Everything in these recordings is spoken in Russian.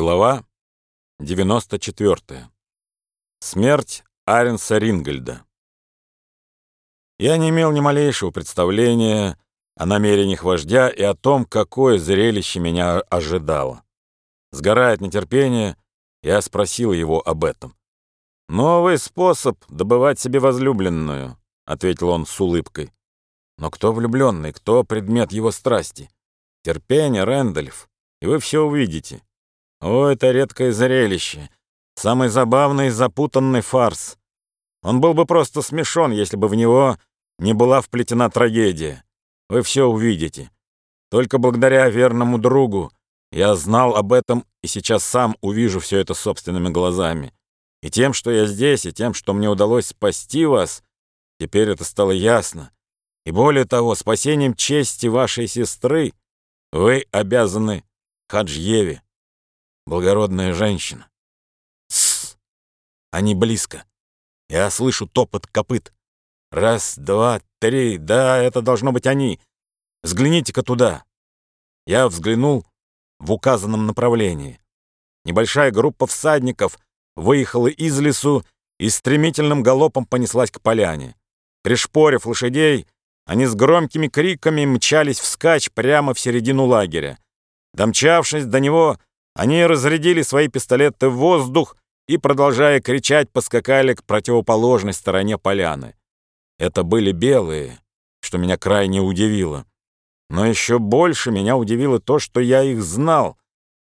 Глава 94. Смерть Аренса Рингольда. Я не имел ни малейшего представления о намерениях вождя и о том, какое зрелище меня ожидало. Сгорая от нетерпения, я спросил его об этом. «Новый способ добывать себе возлюбленную», — ответил он с улыбкой. «Но кто влюбленный, кто предмет его страсти? Терпение, Рэндольф, и вы все увидите». О, это редкое зрелище. Самый забавный и запутанный фарс. Он был бы просто смешон, если бы в него не была вплетена трагедия. Вы все увидите. Только благодаря верному другу я знал об этом и сейчас сам увижу все это собственными глазами. И тем, что я здесь, и тем, что мне удалось спасти вас, теперь это стало ясно. И более того, спасением чести вашей сестры вы обязаны Хаджьеве благородная женщина. Тссс! Они близко. Я слышу топот копыт. Раз, два, три. Да, это должно быть они. Взгляните-ка туда. Я взглянул в указанном направлении. Небольшая группа всадников выехала из лесу и стремительным галопом понеслась к поляне. Пришпорив лошадей, они с громкими криками мчались вскачь прямо в середину лагеря. Домчавшись до него, они разрядили свои пистолеты в воздух и, продолжая кричать, поскакали к противоположной стороне поляны. Это были белые, что меня крайне удивило. Но еще больше меня удивило то, что я их знал.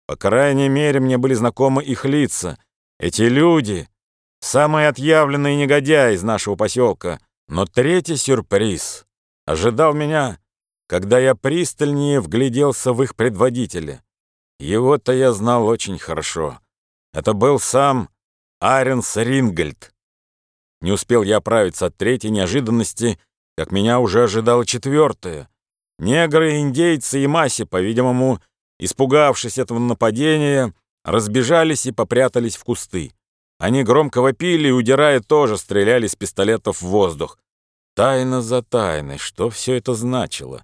По крайней мере, мне были знакомы их лица. Эти люди — самые отъявленные негодяи из нашего поселка. Но третий сюрприз ожидал меня, когда я пристальнее вгляделся в их предводителя. Его-то я знал очень хорошо. Это был сам Аренс Рингольд. Не успел я оправиться от третьей неожиданности, как меня уже ожидала четвертая. Негры, индейцы и Маси, по-видимому, испугавшись этого нападения, разбежались и попрятались в кусты. Они громко вопили и, удирая, тоже стреляли с пистолетов в воздух. Тайна за тайной, что все это значило?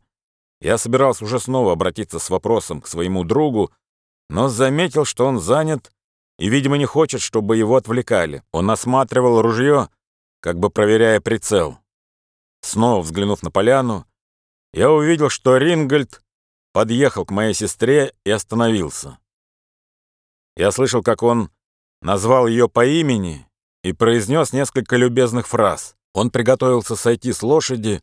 Я собирался уже снова обратиться с вопросом к своему другу, но заметил, что он занят и, видимо, не хочет, чтобы его отвлекали. Он осматривал ружье, как бы проверяя прицел. Снова взглянув на поляну, я увидел, что Рингольд подъехал к моей сестре и остановился. Я слышал, как он назвал ее по имени и произнес несколько любезных фраз. Он приготовился сойти с лошади,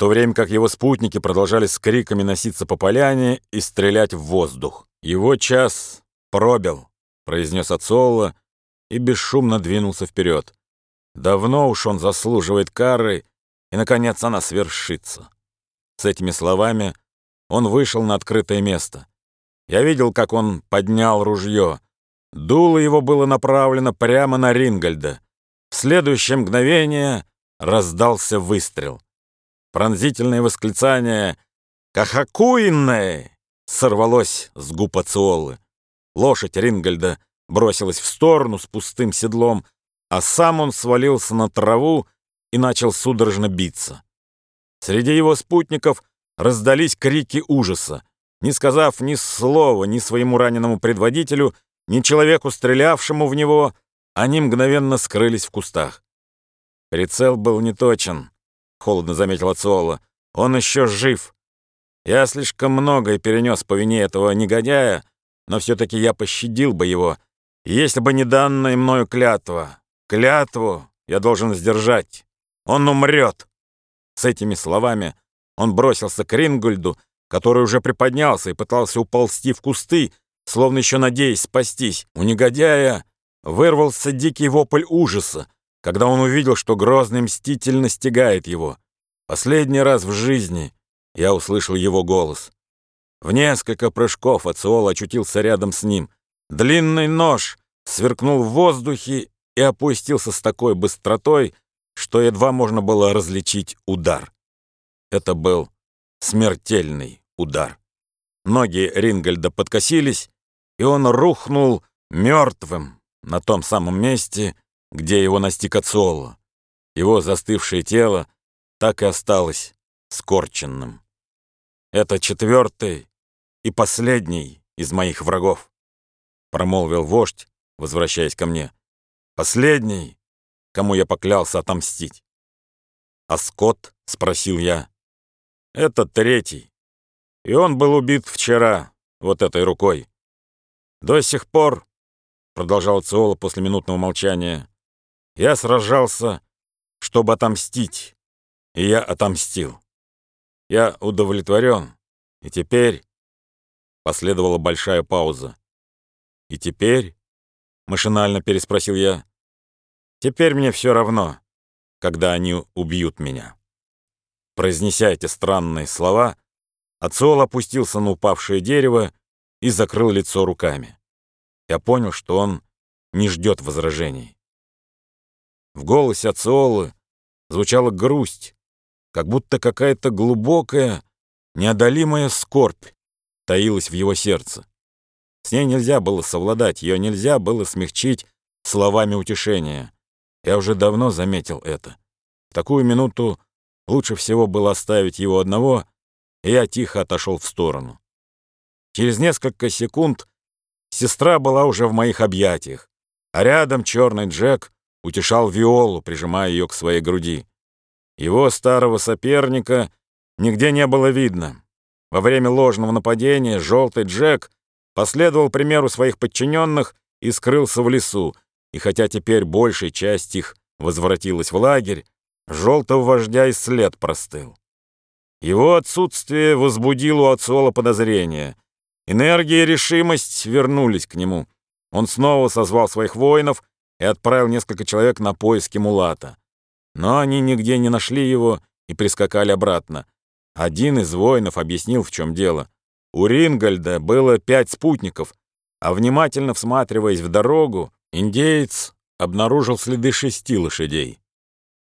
то время как его спутники продолжали с криками носиться по поляне и стрелять в воздух. «Его час пробил», — произнес Ацолла и бесшумно двинулся вперед. «Давно уж он заслуживает кары, и, наконец, она свершится». С этими словами он вышел на открытое место. Я видел, как он поднял ружье. Дуло его было направлено прямо на Рингольда. В следующее мгновение раздался выстрел. Пронзительное восклицание «Кахакуинное!» сорвалось с губ Ациолы. Лошадь Рингольда бросилась в сторону с пустым седлом, а сам он свалился на траву и начал судорожно биться. Среди его спутников раздались крики ужаса. Не сказав ни слова ни своему раненому предводителю, ни человеку, стрелявшему в него, они мгновенно скрылись в кустах. Прицел был неточен, — холодно заметил Ациола. Он еще жив. Я слишком многое перенес по вине этого негодяя, но все-таки я пощадил бы его, если бы не данная мною клятва. Клятву я должен сдержать. Он умрет. С этими словами он бросился к Рингольду, который уже приподнялся и пытался уползти в кусты, словно еще надеясь спастись. У негодяя вырвался дикий вопль ужаса, когда он увидел, что грозный мститель настигает его. Последний раз в жизни я услышал его голос. В несколько прыжков Ациол очутился рядом с ним. Длинный нож сверкнул в воздухе и опустился с такой быстротой, что едва можно было различить удар. Это был смертельный удар. Ноги Рингольда подкосились, и он рухнул мертвым на том самом месте, где его настиг Ациола. Его застывшее тело так и осталось скорченным. Это четвертый и последний из моих врагов. промолвил вождь, возвращаясь ко мне. «Последний, кому я поклялся отомстить». «А Скотт?» — спросил я. «Это третий. И он был убит вчера, вот этой рукой. До сих пор, — продолжал Циола после минутного молчания, — я сражался, чтобы отомстить, и я отомстил. Я удовлетворен, и теперь... Последовала большая пауза. «И теперь?» — машинально переспросил я. «Теперь мне все равно, когда они убьют меня». Произнеся эти странные слова, Ациол опустился на упавшее дерево и закрыл лицо руками. Я понял, что он не ждет возражений. В голосе Ациолы звучала грусть, как будто какая-то глубокая, неодолимая скорбь таилась в его сердце. С ней нельзя было совладать, ее нельзя было смягчить словами утешения. Я уже давно заметил это. В такую минуту лучше всего было оставить его одного, и я тихо отошел в сторону. Через несколько секунд сестра была уже в моих объятиях, а рядом черный Джек утешал Виолу, прижимая ее к своей груди. Его старого соперника нигде не было видно. Во время ложного нападения желтый Джек последовал примеру своих подчиненных и скрылся в лесу, и хотя теперь большая часть их возвратилась в лагерь, желтого вождя и след простыл. Его отсутствие возбудило у Ациола подозрения. Энергия и решимость вернулись к нему. Он снова созвал своих воинов и отправил несколько человек на поиски Мулата. Но они нигде не нашли его и прискакали обратно. Один из воинов объяснил, в чем дело. У Рингольда было пять спутников, а внимательно всматриваясь в дорогу, индеец обнаружил следы шести лошадей.